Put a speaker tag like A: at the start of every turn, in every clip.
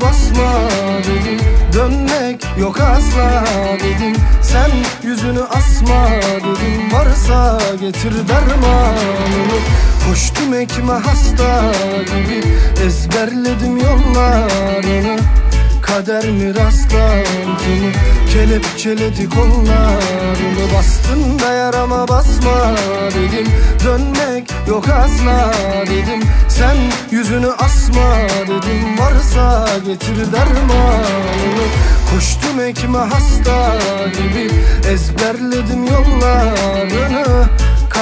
A: basma dedim. Dönmek yok asla dedim. Sen yüzünü asma dedim. Varsa getir dermanını. Koştum ekme hasta gibi Ezberledim yollarını Kader mi rastlantını Kelepçeledi kollarını Bastın da yarama basma dedim. Dönmek yok asla dedim. Sen yüzünü asma dedim. Varsa getir dermanını. Koştum ekme hasta gibi Ezberledim yollarını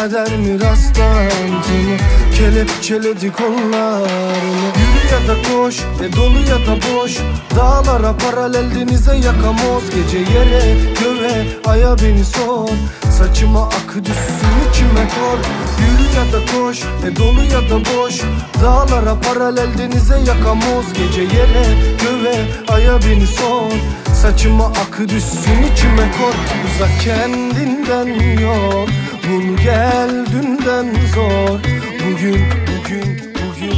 A: Kader mi rastlantını Kelepçeledi kollarını. Yürü ya da koş e dolu ya da boş Dağlara paralel denize yakamoz. Gece yere göve aya beni sor. Saçıma akı düşsün içime kor. Yürü ya da koş e dolu ya da boş Dağlara paralel denize yakamoz. Gece yere göve aya beni sor. Saçıma akı düşsün içime kor. Uzak kendinden yol Bul gel dünden zor. Bugün, bugün, bugün, bugün.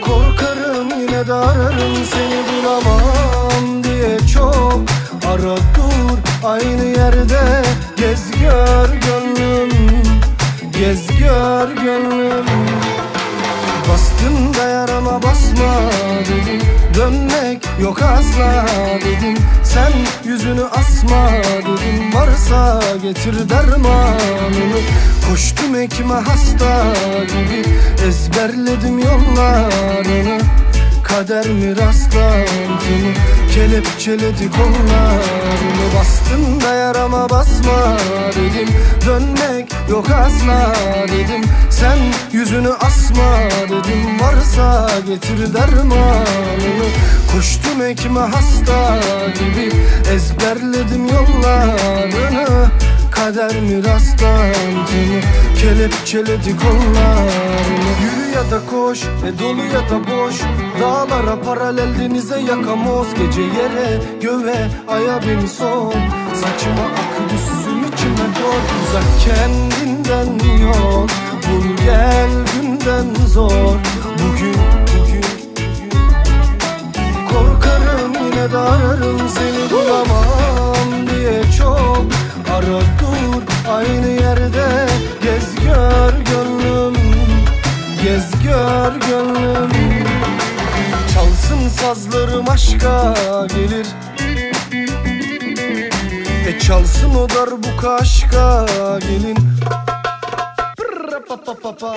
A: Korkarım yine de ararım seni bulamam diye çok. Ara dur aynı yerde Gez gör gönlüm. Gez gör gönlüm. Bastın da yarama basma dedim Dönmek yok asla dedim. Sen yüzünü asma dedim Varsa getir dermanını. Koştum ekme hasta gibi Ezberledim yollarını Kader mi rastlantını Kelepçeledi kollarını Bastın da yarama basma dedim Dönmek yok asla dedim. Sen yüzünü asma dedim Varsa getir dermanını. Koştum ekme hasta gibi Ezberledim yollarını Kader mi rastlantını Kelepçeledi kollarını. Yürü ya da koş e dolu ya da boş. Dağlara paralel denize yakamoz Gece yere göve aya beni sor Saçıma akı düşsün içime dor Uzak kendinden yol Bul gel günden zor. Bugün, bugün, Korkarım yine de ararım seni. Bulamam diye çok Ara dur aynı yerde Gez gör gönlüm Gez gör gönlüm. Çalsın sazlarım aşka gelir. E çalsın o darbuka aşka gelin. Pırra pa pa pa pa.